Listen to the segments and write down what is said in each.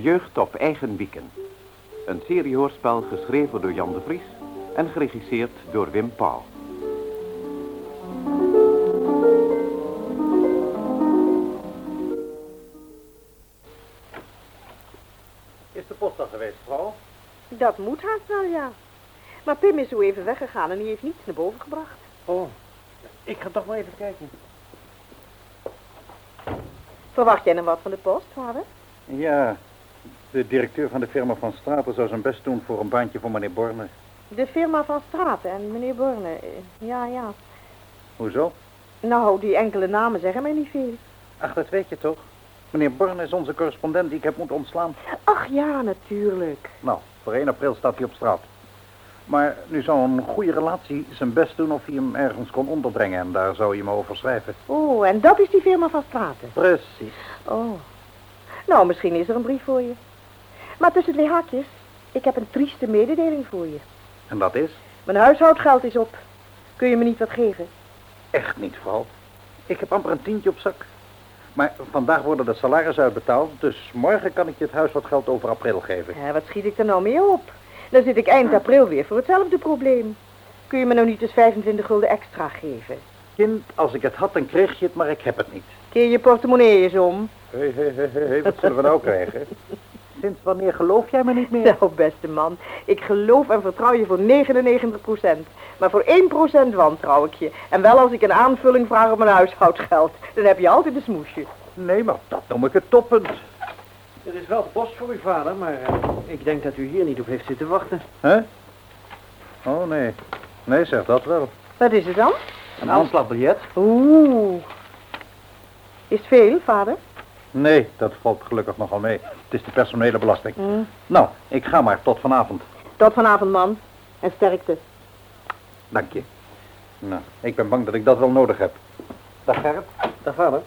De jeugd op eigen wieken. Een seriehoorspel geschreven door Jan de Vries en geregisseerd door Wim Pauw. Is de post al geweest, vrouw? Dat moet haast wel, ja. Maar Pim is zo even weggegaan en die heeft niets naar boven gebracht. Oh, ik ga toch maar even kijken. Verwacht jij nog wat van de post, vader? Ja, de directeur van de firma van Straten zou zijn best doen voor een baantje voor meneer Borne. De firma van Straten en meneer Borne. eh, Ja, ja. Hoezo? Nou, die enkele namen zeggen mij niet veel. Ach, dat weet je toch? Meneer Borne is onze correspondent die ik heb moeten ontslaan. Ach ja, natuurlijk. Nou, voor 1 april staat hij op straat. Maar nu zou een goede relatie zijn best doen of hij hem ergens kon onderbrengen en daar zou je me over schrijven. Oh, en dat is die firma van Straten. Precies. Oh. Nou, misschien is er een brief voor je. Maar tussen twee haakjes, ik heb een trieste mededeling voor je. En dat is? Mijn huishoudgeld is op. Kun je me niet wat geven? Echt niet, vrouw. Ik heb amper een tientje op zak. Maar vandaag worden de salarissen uitbetaald, dus morgen kan ik je het huishoudgeld over april geven. Ja, wat schiet ik er nou mee op? Dan zit ik eind april weer voor hetzelfde probleem. Kun je me nou niet eens 25 gulden extra geven? Kind, als ik het had, dan kreeg je het, maar ik heb het niet. Keer je portemonnee eens om. Hé, hé, hé, hé, hé, wat zullen we nou krijgen? Sinds wanneer geloof jij me niet meer? Nou, beste man, ik geloof en vertrouw je voor 99% Maar voor 1% wantrouw ik je. En wel als ik een aanvulling vraag op mijn huishoudgeld. Dan heb je altijd een smoesje. Nee, maar dat noem ik het toppunt. Er is wel post voor uw vader, maar eh, ik denk dat u hier niet op heeft zitten wachten. Hè? Oh, nee. Nee, zeg dat wel. Wat is het dan? Een aanslagbiljet. Oeh. Is het veel, vader? Nee, dat valt gelukkig nogal mee. Het is de personele belasting. Mm. Nou, ik ga maar tot vanavond. Tot vanavond, man. En sterkte. Dank je. Nou, ik ben bang dat ik dat wel nodig heb. Dag Gerrit. Dag vader.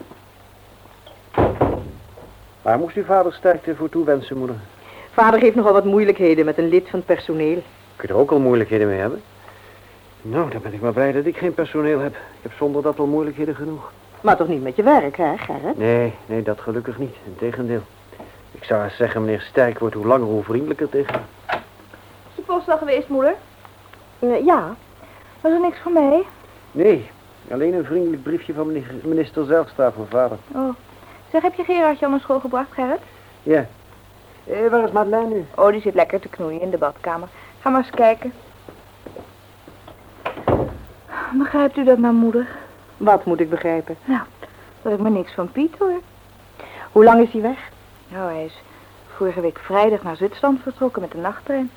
Waar moest uw vader sterkte voor toewensen, moeder? Vader heeft nogal wat moeilijkheden met een lid van het personeel. Kun je er ook al moeilijkheden mee hebben? Nou, dan ben ik maar blij dat ik geen personeel heb. Ik heb zonder dat al moeilijkheden genoeg. Maar toch niet met je werk, hè, Gerrit? Nee, nee, dat gelukkig niet. Integendeel. Ik zou eens zeggen, meneer Sterk wordt hoe langer hoe vriendelijker tegen. Is de post al geweest, moeder? Eh, ja. Was er niks voor mij? Nee, alleen een vriendelijk briefje van meneer- minister Zijlstra voor vader. Oh. Zeg, heb je Gerardje al naar school gebracht, Gerrit? Ja. Eh, waar is Madeleine nu? Oh, die zit lekker te knoeien in de badkamer. Ga maar eens kijken. Begrijpt u dat maar, moeder? Wat moet ik begrijpen? Nou, dat ik maar niks van Piet hoor. Hoe lang is hij weg? Nou, hij is vorige week vrijdag naar Zwitserland vertrokken met de nachttrein.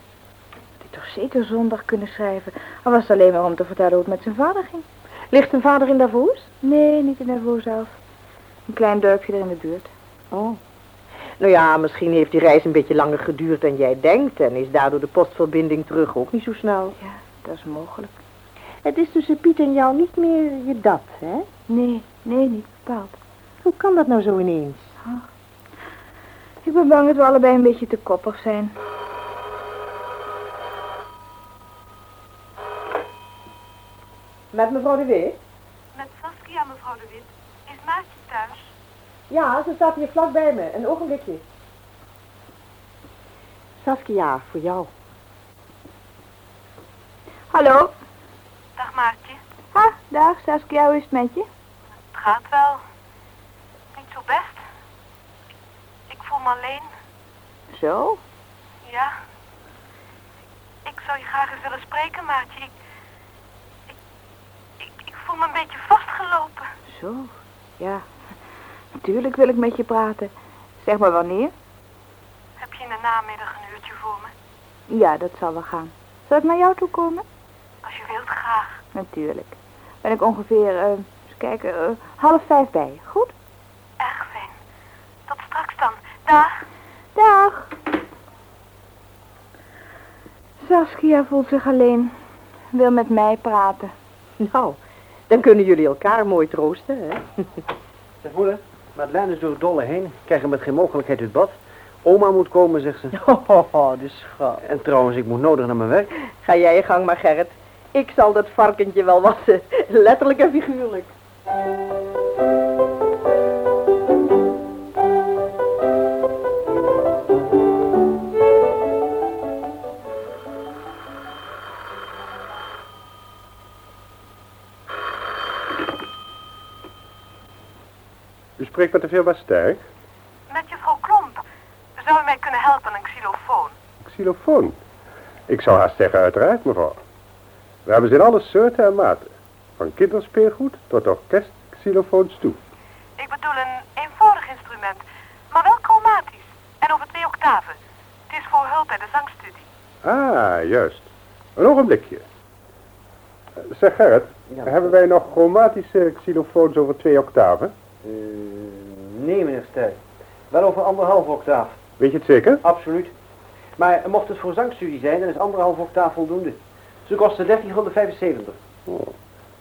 Had hij toch zeker zondag kunnen schrijven? Al was het alleen maar om te vertellen hoe het met zijn vader ging. Ligt zijn vader in Davos? Nee, niet in Davos zelf. Een klein dorpje er in de buurt. Oh. Nou ja, misschien heeft die reis een beetje langer geduurd dan jij denkt... en is daardoor de postverbinding terug ook niet zo snel. Ja, dat is mogelijk. Het is tussen Piet en jou niet meer je dat, hè? Nee, nee, niet bepaald. Hoe kan dat nou zo ineens? Ik ben bang dat we allebei een beetje te koppig zijn. Met mevrouw de Wit? Met Saskia, mevrouw de Wit. Is Maartje thuis? Ja, ze staat hier vlak bij me. Een ogenblikje. Saskia, voor jou. Hallo? Dag Maartje. Ha, dag Saskia, hoe is het met je? Het gaat wel. Niet zo best. Alleen. Zo? Ja. Ik zou je graag eens willen spreken, Maartje. Ik, ik, ik, ik voel me een beetje vastgelopen. Zo, ja. Natuurlijk wil ik met je praten. Zeg maar wanneer? Heb je in de namiddag een uurtje voor me? Ja, dat zal wel gaan. Zal ik naar jou toe komen? Als je wilt, graag. Natuurlijk. Ben ik ongeveer, eh, eens kijken, eh, half vijf bij. Goed? Erg fijn. Tot straks dan. Dag. Dag. Saskia voelt zich alleen. Wil met mij praten. Nou, dan kunnen jullie elkaar mooi troosten, hè? Zeg moeder, Madeleine is door het dolle heen. Krijgen met geen mogelijkheid uit bad. Oma moet komen, zegt ze. Oh, de schat. En trouwens, ik moet nodig naar mijn werk. Ga jij je gang maar, Gerrit. Ik zal dat varkentje wel wassen. Letterlijk en figuurlijk. Spreekt met de firma Sterk. Met juffrouw Klomp. Zou u mij kunnen helpen een xylofoon? Xylofoon. Ik zou haast zeggen uiteraard, mevrouw. We hebben ze in alle soorten en maten. Van kinderspeelgoed tot orkestxylofoons toe. Ik bedoel een eenvoudig instrument, maar wel chromatisch. En over twee octaven. Het is voor hulp bij de zangstudie. Ah, juist. Een ogenblikje. Eh, Zeg Gerrit, hebben wij nog chromatische xylofoons over twee octaven? Nee, meneer Sterk. Wel over anderhalf octaaf. Weet je het zeker? Absoluut. Maar mocht het voor zangstudie zijn, dan is anderhalf octaaf voldoende. Ze kosten 1375. Oh.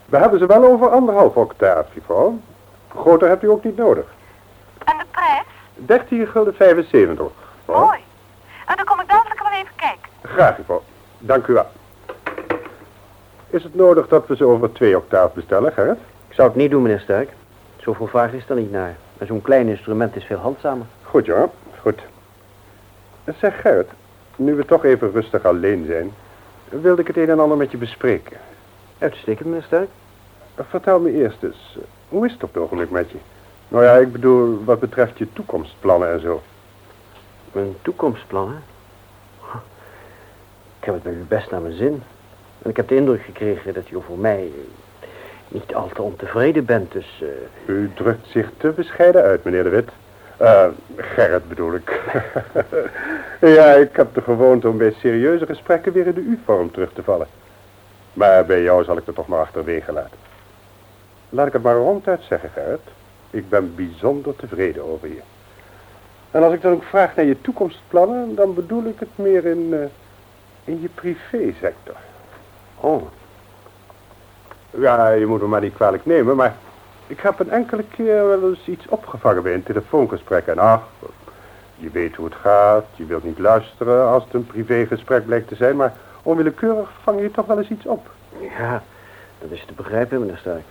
We hebben ze wel over anderhalf octaaf, mevrouw. Groter hebt u ook niet nodig. En de prijs? 13 gulden 75. mevrouw. Mooi. En dan kom ik dadelijk wel even kijken. Graag, mevrouw. Dank u wel. Is het nodig dat we ze over twee octaaf bestellen, Gerrit? Ik zou het niet doen, meneer Sterk. Zoveel vraag is er niet naar. En zo'n klein instrument is veel handzamer. Goed, ja. Goed. Zeg, Gerrit, nu we toch even rustig alleen zijn, wilde ik het een en ander met je bespreken. Uitstekend, meneer Sterk. Vertel me eerst eens, hoe is het op het ogenblik met je? Nou ja, ik bedoel, wat betreft je toekomstplannen en zo. Mijn toekomstplannen? Ik heb het met u best naar mijn zin. En ik heb de indruk gekregen dat u over mij niet al te ontevreden bent, dus... eh, U drukt zich te bescheiden uit, meneer de Wit. Eh, Gerrit bedoel ik. ja, ik heb de gewoonte om bij serieuze gesprekken weer in de U-vorm terug te vallen. Maar bij jou zal ik het toch maar achterwege laten. Laat ik het maar ronduit zeggen, Gerrit. Ik ben bijzonder tevreden over je. En als ik dan ook vraag naar je toekomstplannen, dan bedoel ik het meer in, eh, in je privésector. Oh, Ja, je moet me maar niet kwalijk nemen, maar ik heb een enkele keer wel eens iets opgevangen bij een telefoongesprek. En ach, je weet hoe het gaat, je wilt niet luisteren als het een privégesprek blijkt te zijn, maar onwillekeurig vang je toch wel eens iets op. ja, dat is te begrijpen, meneer Sterk.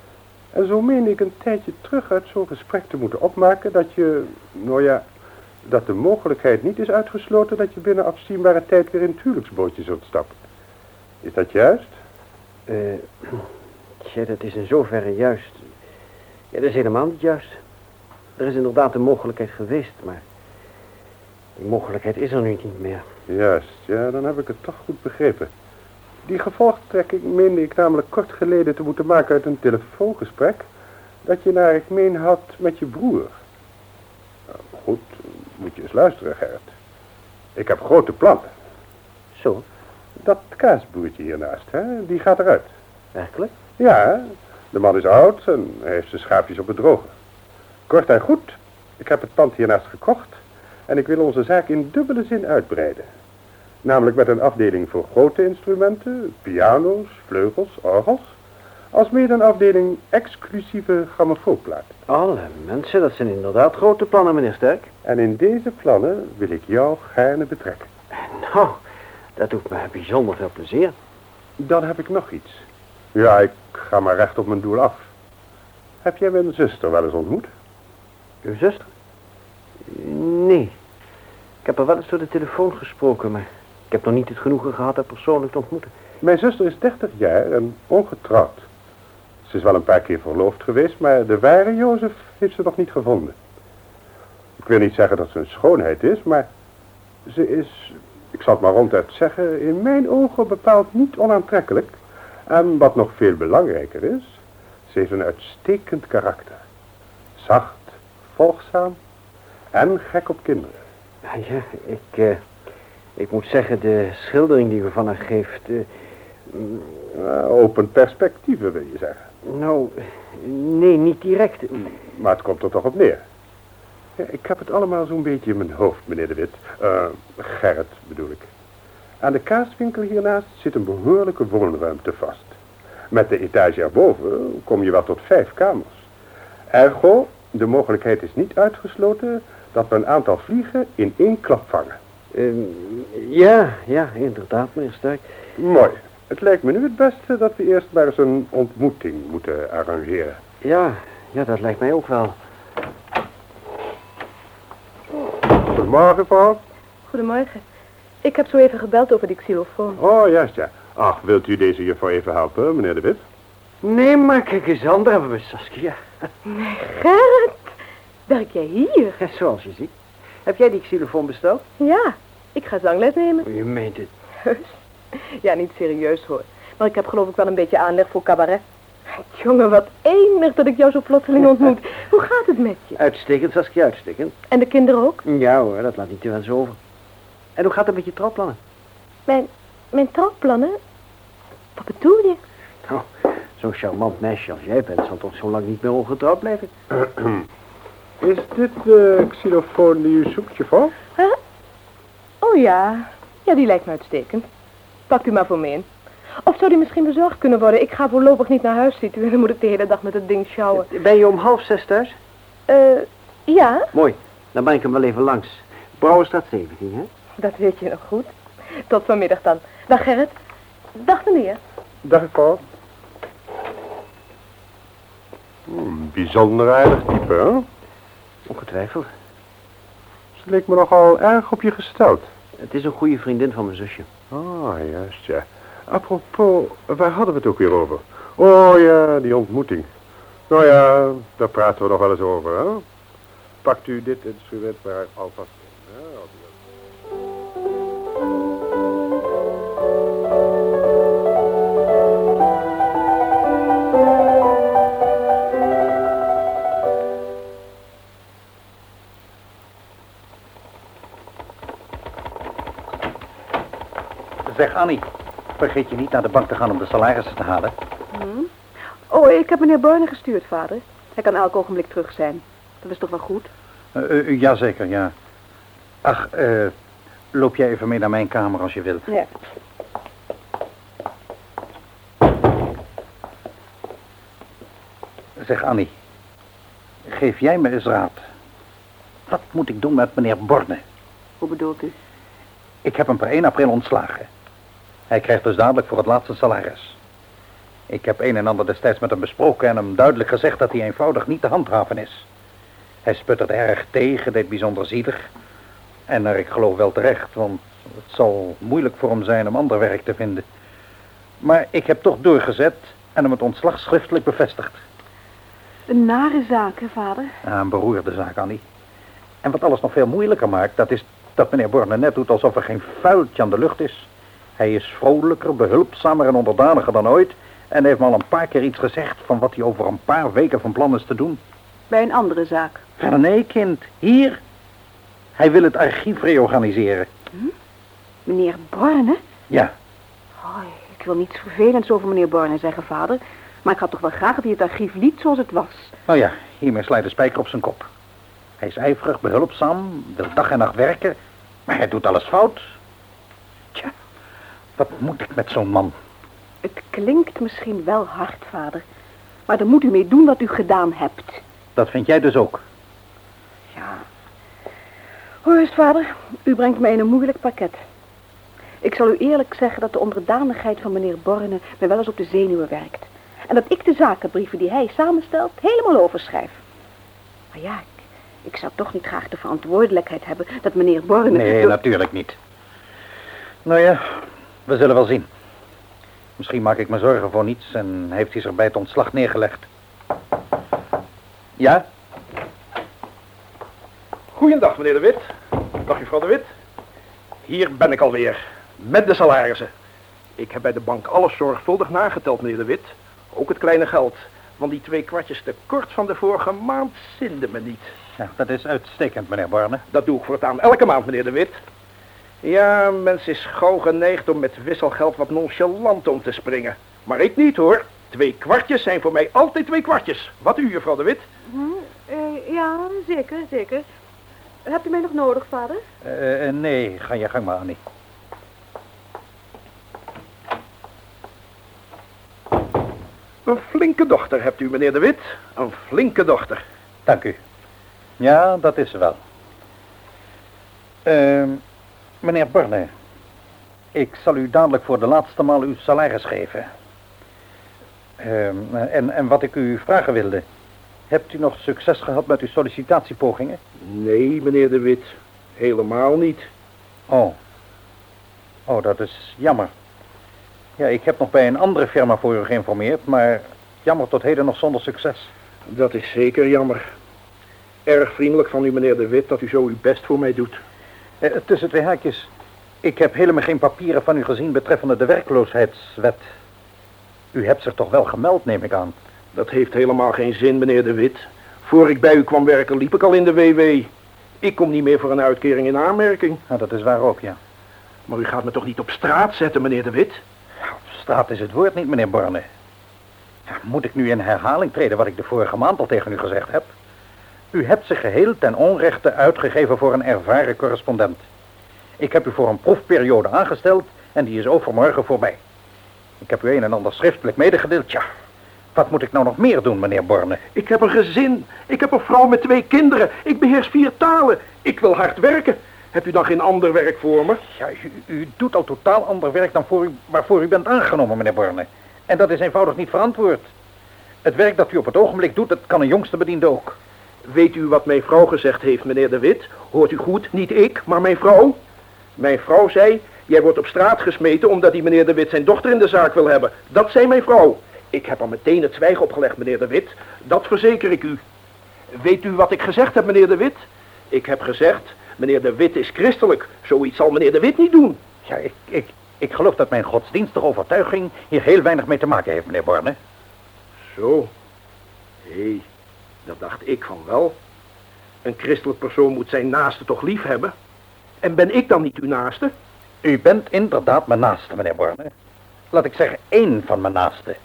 En zo meen ik een tijdje terug uit zo'n gesprek te moeten opmaken dat je, nou ja, dat de mogelijkheid niet is uitgesloten dat je binnen afzienbare tijd weer in het huwelijksbootje zult stappen. Is dat juist? Eh, tja, dat is in zoverre juist. Ja, dat is helemaal niet juist. Er is inderdaad een mogelijkheid geweest, maar... Die mogelijkheid is er nu niet meer. Juist, ja, dan heb ik het toch goed begrepen. Die gevolgtrekking meende ik namelijk kort geleden te moeten maken uit een telefoongesprek dat je naar ik meen had met je broer. Nou, goed, moet je eens luisteren, Gerrit. Ik heb grote plannen. Zo, Dat kaasboertje hiernaast, hè, die gaat eruit. werkelijk? Ja, de man is oud en heeft zijn schaapjes op het droge. Kort en goed, ik heb het pand hiernaast gekocht en ik wil onze zaak in dubbele zin uitbreiden. Namelijk met een afdeling voor grote instrumenten, piano's, vleugels, orgels, als meer een afdeling exclusieve grammofoonplaten. Alle mensen, dat zijn inderdaad grote plannen, meneer Sterk. En in deze plannen wil ik jou gaarne betrekken. Nou, dat doet me bijzonder veel plezier. Dan heb ik nog iets. Ja, ik ga maar recht op mijn doel af. Heb jij mijn zuster wel eens ontmoet? Uw zuster? Nee. Ik heb er wel eens door de telefoon gesproken, maar ik heb nog niet het genoegen gehad haar persoonlijk te ontmoeten. Mijn zuster is 30 jaar en ongetrouwd. Ze is wel een paar keer verloofd geweest, maar de ware Jozef heeft ze nog niet gevonden. Ik wil niet zeggen dat ze een schoonheid is, maar ze is, ik zal het maar ronduit zeggen, in mijn ogen bepaald niet onaantrekkelijk. En wat nog veel belangrijker is, ze heeft een uitstekend karakter. Zacht, volgzaam en gek op kinderen. Ja, ja ik, eh, ik moet zeggen, de schildering die u van haar geeft... eh, Uh, open perspectieven wil je zeggen. nou, nee, niet direct. Maar het komt er toch op neer. Ja, ik heb het allemaal zo'n beetje in mijn hoofd, meneer de Wit. Eh, Gerrit bedoel ik. Aan de kaaswinkel hiernaast zit een behoorlijke woonruimte vast. Met de etage erboven kom je wel tot vijf kamers. Ergo, de mogelijkheid is niet uitgesloten dat we een aantal vliegen in één klap vangen. Ehm, ja, ja, inderdaad, meneer Sterk. Mooi. Het lijkt me nu het beste dat we eerst maar eens een ontmoeting moeten arrangeren. Ja, ja, dat lijkt mij ook wel. Goedemorgen, mevrouw. Goedemorgen. Ik heb zo even gebeld over die xylofoon. Oh, juist, ja. Ach, wilt u deze juffrouw even helpen, meneer de Wit? Nee, maar kijk eens aan, daar hebben we Saskia. Gerrit, Werk jij hier? Zoals je ziet. Heb jij die xylofoon besteld? Ja, ik ga zangles nemen. Je meent het. Heus. Ja, niet serieus hoor. Maar ik heb geloof ik wel een beetje aanleg voor cabaret. Jongen, wat enig dat ik jou zo plotseling ontmoet. Hoe gaat het met je? Uitstekend, Saskia, uitstekend. En de kinderen ook? Ja hoor, dat laat niet te wensen over. En hoe gaat het met je trouwplannen? Mijn, mijn trouwplannen? Wat bedoel je? Nou, zo'n charmant meisje als jij bent zal toch zo lang niet meer ongetrouwd blijven? Is dit de xylofoon die u zoekt, juffrouw? Huh? Oh ja. Ja, die lijkt me uitstekend. Pakt u maar voor me in. Of zou die misschien bezorgd kunnen worden? Ik ga voorlopig niet naar huis, ziet u. Dan moet ik de hele dag met het ding sjouwen. Ben je om half zes thuis? Eh, ja, Mooi, dan breng ik hem wel even langs. Brouwerstraat 17, hè? Dat weet je nog goed. Tot vanmiddag dan. Dag Gerrit. Dag meneer. Dag, juffrouw. Hmm, bijzonder aardig type, hè? Ongetwijfeld. Ze leek me nogal erg op je gesteld. Het is een goede vriendin van mijn zusje. Ah, juist, ja. Apropos, waar hadden we het ook weer over? Oh ja, die ontmoeting. Nou ja, daar praten we nog wel eens over, hè? Pakt u dit instrument maar alvast Zeg Annie, vergeet je niet naar de bank te gaan om de salarissen te halen. Oh, ik heb meneer Borne gestuurd, vader. Hij kan elk ogenblik terug zijn. Dat is toch wel goed? Uh, uh, jazeker, ja. Ach, eh, loop jij even mee naar mijn kamer als je wilt. Ja. Zeg Annie, geef jij me eens raad. Wat moet ik doen met meneer Borne? Hoe bedoelt u? Ik heb hem per 1 april ontslagen. Hij krijgt dus dadelijk voor het laatste salaris. Ik heb een en ander destijds met hem besproken en hem duidelijk gezegd dat hij eenvoudig niet te handhaven is. Hij sputtert erg tegen, deed bijzonder zielig. En naar ik geloof wel terecht, want het zal moeilijk voor hem zijn om ander werk te vinden. Maar ik heb toch doorgezet en hem het ontslag schriftelijk bevestigd. Een nare zaak, hè, vader? Ja, een beroerde zaak, Annie. En wat alles nog veel moeilijker maakt, dat is dat meneer Borne net doet alsof er geen vuiltje aan de lucht is. Hij is vrolijker, behulpzamer en onderdaniger dan ooit. En heeft me al een paar keer iets gezegd van wat hij over een paar weken van plan is te doen. Bij een andere zaak. Verder nee, kind. Hier. Hij wil het archief reorganiseren. Meneer Borne? Ja, Oh, ik wil niets vervelends over meneer Borne zeggen, vader. Maar ik had toch wel graag dat hij het archief liet zoals het was. nou ja, hiermee slijt de spijker op zijn kop. Hij is ijverig, behulpzaam, wil dag en nacht werken. Maar hij doet alles fout. Wat moet ik met zo'n man? Het klinkt misschien wel hard, vader. Maar dan moet u mee doen wat u gedaan hebt. Dat vind jij dus ook. Ja. Hoor eens, vader. U brengt mij in een moeilijk pakket. Ik zal u eerlijk zeggen dat de onderdanigheid van meneer Borne me wel eens op de zenuwen werkt. En dat ik de zakenbrieven die hij samenstelt helemaal overschrijf. Maar ja, ik, ik zou toch niet graag de verantwoordelijkheid hebben dat meneer Borne... Nee, door- natuurlijk niet. Nou ja, we zullen wel zien. Misschien maak ik me zorgen voor niets en heeft hij zich bij het ontslag neergelegd. Ja? Goeiedag, meneer De Wit. Dag, juffrouw De Wit. Hier ben ik alweer, met de salarissen. Ik heb bij de bank alles zorgvuldig nageteld, meneer De Wit. Ook het kleine geld. Want die twee kwartjes tekort van de vorige maand zinde me niet. ja, dat is uitstekend, meneer Barne. Dat doe ik voortaan elke maand, meneer De Wit. Ja, mens is gauw geneigd om met wisselgeld wat nonchalant om te springen. Maar ik niet, hoor. Twee kwartjes zijn voor mij altijd twee kwartjes. Wat u, juffrouw De Wit? ja, zeker, zeker. Hebt u mij nog nodig, vader? Eh, eh, nee, ga je gang maar, Annie. Een flinke dochter hebt u, meneer De Wit. Een flinke dochter. Dank u. Ja, dat is ze wel. Ehm, meneer Borne, ik zal u dadelijk voor de laatste maal uw salaris geven. Ehm, en, en wat ik u vragen wilde, hebt u nog succes gehad met uw sollicitatiepogingen? Nee, meneer De Wit. Helemaal niet. Oh. Oh, dat is jammer. Ja, ik heb nog bij een andere firma voor u geïnformeerd, maar jammer tot heden nog zonder succes. Dat is zeker jammer. Erg vriendelijk van u, meneer De Wit, dat u zo uw best voor mij doet. Eh, tussen twee haakjes. Ik heb helemaal geen papieren van u gezien betreffende de werkloosheidswet. U hebt zich toch wel gemeld, neem ik aan. Dat heeft helemaal geen zin, meneer De Wit. Voor ik bij u kwam werken, liep ik al in de WW. Ik kom niet meer voor een uitkering in aanmerking. Nou, dat is waar ook, ja. Maar u gaat me toch niet op straat zetten, meneer De Wit? Ja, op straat is het woord niet, meneer Borne. Ja, moet ik nu in herhaling treden wat ik de vorige maand al tegen u gezegd heb? U hebt zich geheel ten onrechte uitgegeven voor een ervaren correspondent. Ik heb u voor een proefperiode aangesteld en die is overmorgen voorbij. Ik heb u een en ander schriftelijk medegedeeld, ja. Wat moet ik nou nog meer doen, meneer Borne? Ik heb een gezin. Ik heb een vrouw met twee kinderen. Ik beheers vier talen. Ik wil hard werken. Hebt u dan geen ander werk voor me? Ja, u, u doet al totaal ander werk dan voor u, waarvoor u bent aangenomen, meneer Borne. En dat is eenvoudig niet verantwoord. Het werk dat u op het ogenblik doet, dat kan een jongste bediende ook. Weet u wat mijn vrouw gezegd heeft, meneer De Wit? Hoort u goed? Niet ik, maar mijn vrouw. Mijn vrouw zei, jij wordt op straat gesmeten omdat die meneer De Wit zijn dochter in de zaak wil hebben. Dat zei mijn vrouw. Ik heb al meteen het zwijgen opgelegd, meneer De Wit. Dat verzeker ik u. Weet u wat ik gezegd heb, meneer De Wit? Ik heb gezegd, meneer De Wit is christelijk. Zoiets zal meneer De Wit niet doen. Ja, ik, ik, ik geloof dat mijn godsdienstige overtuiging hier heel weinig mee te maken heeft, meneer Borne. Zo. Hé, dat dacht ik van wel. Een christelijk persoon moet zijn naaste toch lief hebben? En ben ik dan niet uw naaste? U bent inderdaad mijn naaste, meneer Borne. Laat ik zeggen, één van mijn naasten.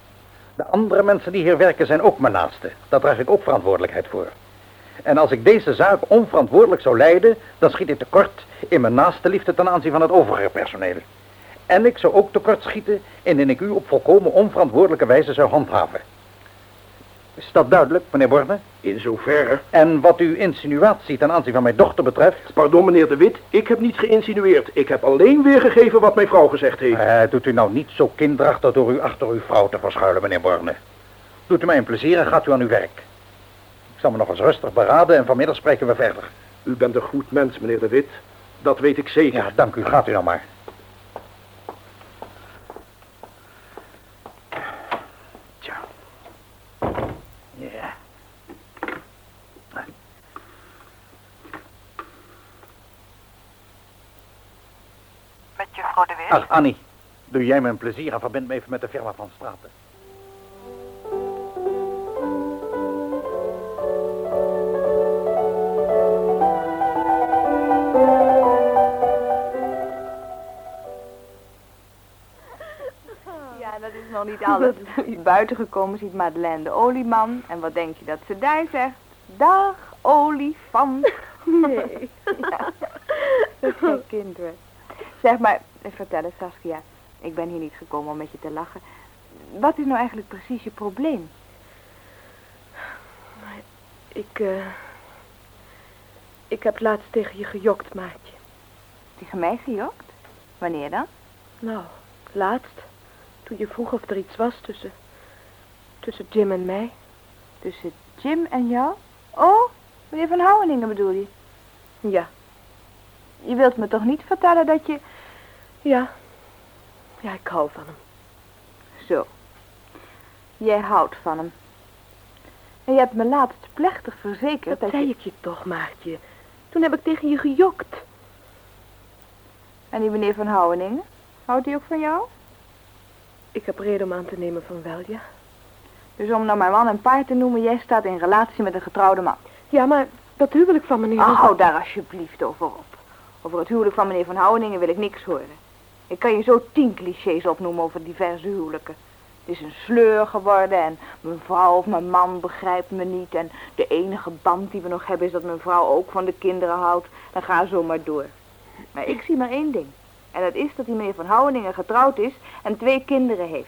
De andere mensen die hier werken zijn ook mijn naasten. Daar draag ik ook verantwoordelijkheid voor. En als ik deze zaak onverantwoordelijk zou leiden, dan schiet ik tekort in mijn naaste liefde ten aanzien van het overige personeel. En ik zou ook tekort schieten indien ik u op volkomen onverantwoordelijke wijze zou handhaven. Is dat duidelijk, meneer Borne? In zoverre. En wat uw insinuatie ten aanzien van mijn dochter betreft? Pardon, meneer De Wit, ik heb niets geïnsinueerd. Ik heb alleen weergegeven wat mijn vrouw gezegd heeft. Eh, doet u nou niet zo kinderachtig door u achter uw vrouw te verschuilen, meneer Borne. Doet u mij een plezier en gaat u aan uw werk. Ik zal me nog eens rustig beraden en vanmiddag spreken we verder. U bent een goed mens, meneer De Wit. Dat weet ik zeker. Ja, dank u. Gaat u nou maar. Tja. Ja. Met juffrouw De Wit. Ach, Annie. Doe jij me een plezier en verbind me even met de firma van Straten. Ja, dat is nog niet alles. Buiten gekomen ziet Madeleine de olieman. En wat denk je dat ze daar zegt? Dag, olifant. Nee. Ja, dat is geen kind hoor. Zeg maar, vertel eens Saskia. Ik ben hier niet gekomen om met je te lachen. Wat is nou eigenlijk precies je probleem? Ik, eh... Ik heb laatst tegen je gejokt, maatje. Tegen mij gejokt? Wanneer dan? Nou, laatst. Toen je vroeg of er iets was tussen... Tussen Jim en mij. Tussen Jim en jou? Oh, meneer Van Houweningen bedoel je? Ja, Je wilt me toch niet vertellen dat je... ja. Ja, ik hou van hem. Zo. Jij houdt van hem. En je hebt me laatst plechtig verzekerd Dat dat zei je... ik je toch, maatje. Toen heb ik tegen je gejokt. En die meneer Van Houweningen? Houdt hij ook van jou? Ik heb reden om aan te nemen van wel, ja. Dus om nou mijn man en paard te noemen, jij staat in relatie met een getrouwde man. Ja, maar dat huwelijk van meneer... Ach, hou daar alsjeblieft over op. Over het huwelijk van meneer Van Houweningen wil ik niks horen. Ik kan je zo tien clichés opnoemen over diverse huwelijken. Het is een sleur geworden en mijn vrouw of mijn man begrijpt me niet. En de enige band die we nog hebben is dat mijn vrouw ook van de kinderen houdt. Dan ga zo maar door. Maar ik zie maar één ding. En dat is dat die meneer Van Houweningen getrouwd is en twee kinderen heeft.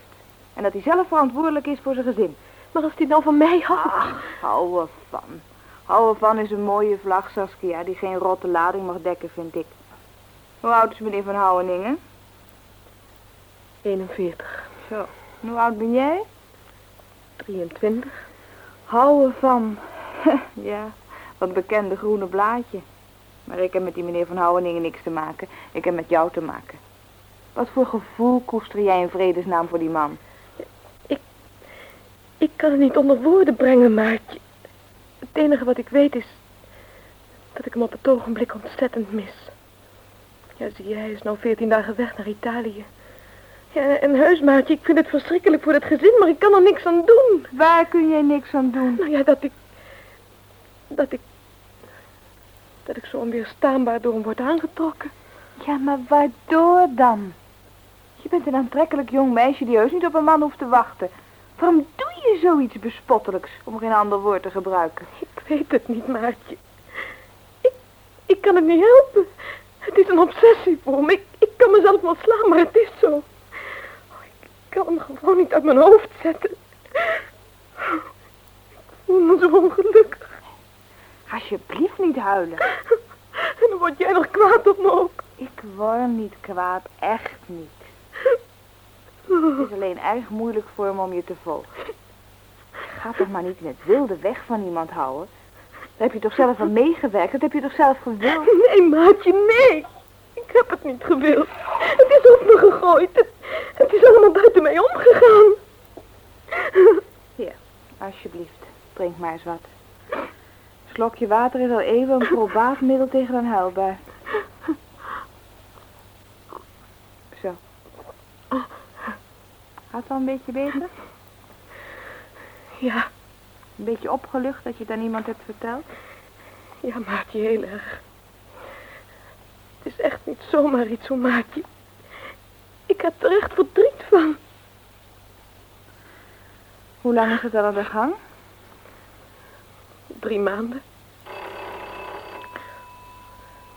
En dat hij zelf verantwoordelijk is voor zijn gezin. Maar als die nou van mij houdt... Ach, hou ervan. Hou ervan is een mooie vlag, Saskia, die geen rotte lading mag dekken, vind ik. Hoe oud is meneer Van Houweningen? 41, Zo. En hoe oud ben jij? 23. Hou ervan. ja, wat bekende groene blaadje. Maar ik heb met die meneer Van Houweningen niks te maken. Ik heb met jou te maken. Wat voor gevoel koester jij in vredesnaam voor die man? Ik kan het niet onder woorden brengen, maatje. Het enige wat ik weet is... dat ik hem op het ogenblik ontzettend mis. Ja, zie je, hij is nou veertien dagen weg naar Italië. Ja, en heus, maatje, ik vind het verschrikkelijk voor het gezin, maar ik kan er niks aan doen. Waar kun jij niks aan doen? Nou ja, dat ik... Dat ik... Dat ik zo onweerstaanbaar door hem word aangetrokken. Ja, maar waardoor dan? Je bent een aantrekkelijk jong meisje die heus niet op een man hoeft te wachten. Waarom doe je zoiets bespottelijks, om geen ander woord te gebruiken? Ik weet het niet, maatje. Ik, ik kan het niet helpen. Het is een obsessie voor me. Ik, ik kan mezelf wel slaan, maar het is zo. Ik kan hem gewoon niet uit mijn hoofd zetten. Ik voel me zo ongelukkig. Alsjeblieft niet huilen. En dan word jij nog kwaad op me ook. Ik word niet kwaad, echt niet. Het is alleen erg moeilijk voor me om je te volgen. Ga toch maar niet in het wilde weg van iemand houden. Daar heb je toch zelf aan meegewerkt, dat heb je toch zelf gewild? Nee, maatje, nee. Ik heb het niet gewild. Het is op me gegooid. Het is allemaal buiten mij omgegaan. Hier, alsjeblieft, drink maar eens wat. Slokje water is al even een probaat middel tegen een huilbui. Zo. Gaat al een beetje beter? Ja, Een beetje opgelucht dat je het aan iemand hebt verteld? ja, maatje, heel erg. Het is echt niet zomaar iets, hoor, maatje. Ik heb er echt verdriet van. Hoe lang is het al aan de gang? Drie maanden.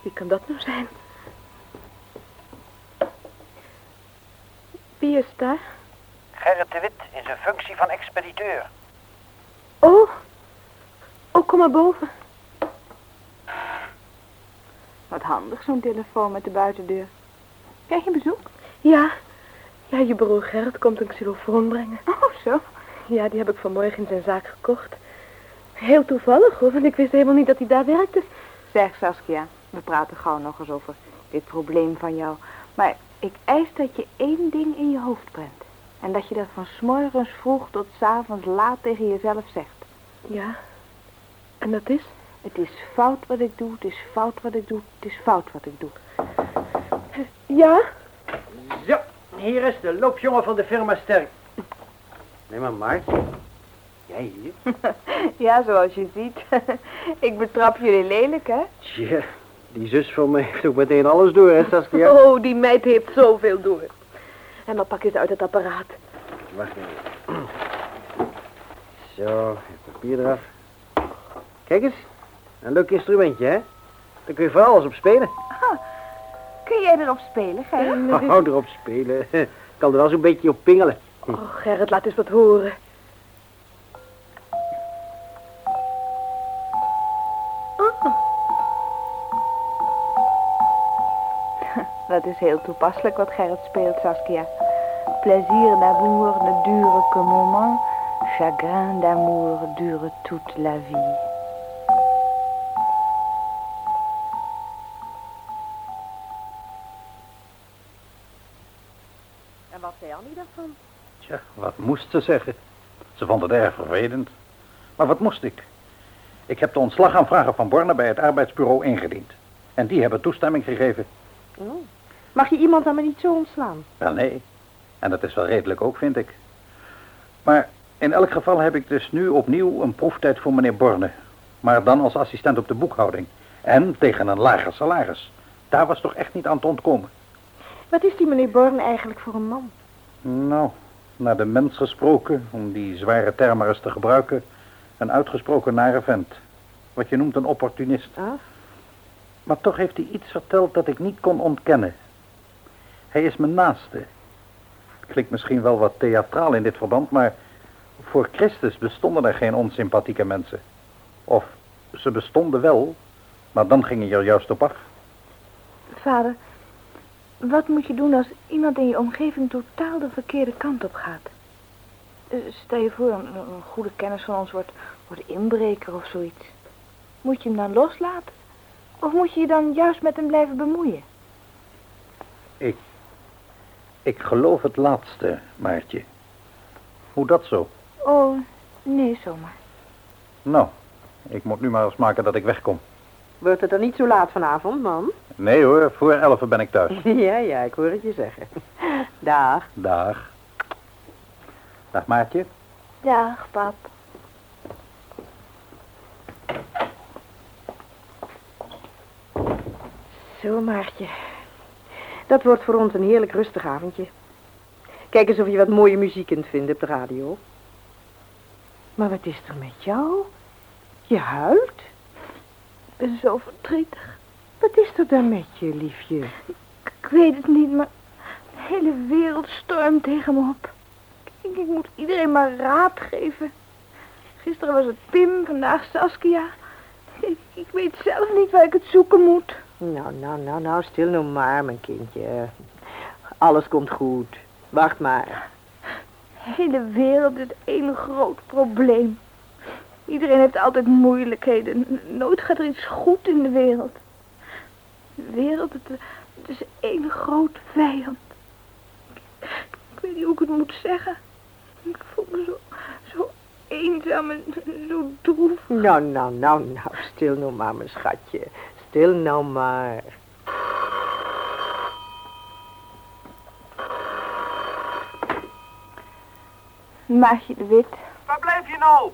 Wie kan dat nou zijn? Wie is daar? Gerrit de Wit in zijn functie van expediteur. Oh. Oh, kom maar boven. Wat handig, zo'n telefoon met de buitendeur. Krijg je bezoek? Ja. Ja, je broer Gerrit komt een xylofoon brengen. Oh, zo. Ja, die heb ik vanmorgen in zijn zaak gekocht. Heel toevallig, hoor, want ik wist helemaal niet dat hij daar werkte. Zeg, Saskia, we praten gauw nog eens over dit probleem van jou. Maar ik eis dat je één ding in je hoofd brengt. En dat je dat van 's morgens vroeg tot 's avonds laat tegen jezelf zegt. Ja. En dat is? Het is fout wat ik doe, het is fout wat ik doe, het is fout wat ik doe. Ja? Zo, hier is de loopjongen van de firma Sterk. Nee, maar Maartje. Jij hier? ja, zoals je ziet. ik betrap jullie lelijk, hè? Tja, die zus van mij heeft ook meteen alles door, hè, Saskia? Oh, die meid heeft zoveel door. En dan pak je ze uit het apparaat. Wacht even. Zo, het papier eraf. Kijk eens, een leuk instrumentje, hè? Daar kun je voor alles op spelen. Kun jij erop spelen, Gerrit? Hou erop spelen. Kan er wel zo'n beetje op pingelen. Oh, Gerrit, laat eens wat horen. Oh, Dat is heel toepasselijk wat Gerrit speelt, Saskia. Plaisir d'amour ne dure qu'un moment. Chagrin d'amour dure toute la vie. En wat zei Annie daarvan? Tja, wat moest ze zeggen? Ze vond het erg vervelend. Maar wat moest ik? Ik heb de ontslagaanvragen van Borne bij het arbeidsbureau ingediend. En die hebben toestemming gegeven. Mag je iemand dan maar niet zo ontslaan? Wel nee. En dat is wel redelijk ook, vind ik. Maar in elk geval heb ik dus nu opnieuw een proeftijd voor meneer Borne. Maar dan als assistent op de boekhouding. En tegen een lager salaris. Daar was toch echt niet aan te ontkomen. Wat is die meneer Born eigenlijk voor een man? Nou, naar de mens gesproken, om die zware term maar eens te gebruiken, een uitgesproken nare vent. Wat je noemt een opportunist. Ah. Maar toch heeft hij iets verteld dat ik niet kon ontkennen. Hij is mijn naaste. Klinkt misschien wel wat theatraal in dit verband, maar voor Christus bestonden er geen onsympathieke mensen. Of ze bestonden wel, maar dan ging je er juist op af. Vader, wat moet je doen als iemand in je omgeving totaal de verkeerde kant op gaat? Eh, Stel je voor, een, een goede kennis van ons wordt, wordt inbreker of zoiets. Moet je hem dan loslaten? Of moet je je dan juist met hem blijven bemoeien? Ik, ik geloof het laatste, Maartje. Hoe dat zo? Oh, nee, zomaar. Nou, ik moet nu maar eens maken dat ik wegkom. Wordt het dan niet zo laat vanavond, man? Nee hoor, voor elf ben ik thuis. ja, ja, ik hoor het je zeggen. Dag. Dag. Dag Maartje. Dag, pap. Zo, Maartje. Dat wordt voor ons een heerlijk rustig avondje. Kijk eens of je wat mooie muziek kunt vinden op de radio. Maar wat is er met jou? Je huilt? Ik ben zo verdrietig. Wat is er dan met je, liefje? Ik weet het niet, maar de hele wereld stormt tegen me op. Ik, ik moet iedereen maar raad geven. Gisteren was het Pim, vandaag Saskia. Ik, ik weet zelf niet waar ik het zoeken moet. Nou, nou, nou, nou, stil nou maar, mijn kindje. Alles komt goed. Wacht maar. De hele wereld is één groot probleem. Iedereen heeft altijd moeilijkheden. Nooit gaat er iets goed in de wereld. De wereld, het, het is één groot vijand. Ik weet niet hoe ik het moet zeggen. Ik voel me zo, zo eenzaam en zo droef. Nou, nou, nou, nou, stil nou maar, mijn schatje. Stil nou maar. Maagje de Wit, Waar blijf je nou?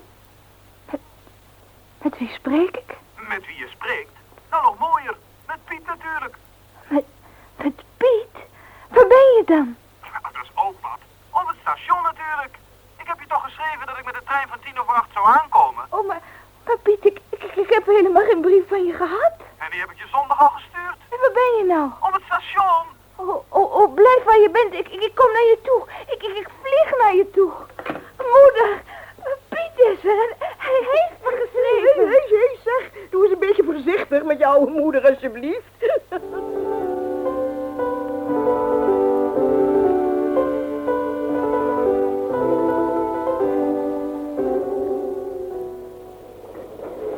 met wie spreek ik? Met wie je spreekt? Nou, nog mooier. Piet natuurlijk. Met, met Piet? Waar ben je dan? Ja, dat is ook wat. Op het station natuurlijk. Ik heb je toch geschreven dat ik met de trein van tien over acht zou aankomen? Oh, maar, maar Piet, ik, ik, ik heb helemaal geen brief van je gehad. En die heb ik je zondag al gestuurd. En waar ben je nou? Op het station. Oh, oh, oh, blijf waar je bent. Ik, ik, ik kom naar je toe. Ik, ik, ik vlieg naar je toe. Moeder, En hij heeft me geschreven. Hé, hé, hé, zeg. Doe eens een beetje voorzichtig met je oude moeder, alsjeblieft.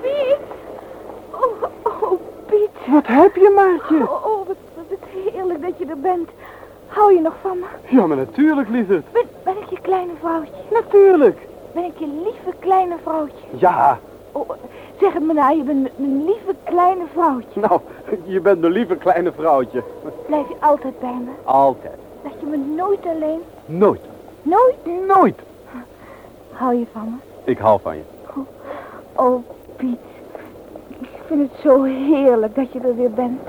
Piet? Oh, oh, Piet. Wat heb je, Maartje? Oh, oh wat, wat heerlijk dat je er bent. Hou je nog van me? Ja, maar natuurlijk, lieverd. Ben, ben ik je kleine vrouwtje? Natuurlijk. Ben ik je lieve kleine vrouwtje? Ja. Oh, zeg het me nou. je bent mijn lieve kleine vrouwtje. Nou, je bent mijn lieve kleine vrouwtje. Blijf je altijd bij me? Altijd. Laat je me nooit alleen? Nooit. Nooit? Nooit. Hou je van me? Ik hou van je. Oh, oh Piet. Ik vind het zo heerlijk dat je er weer bent.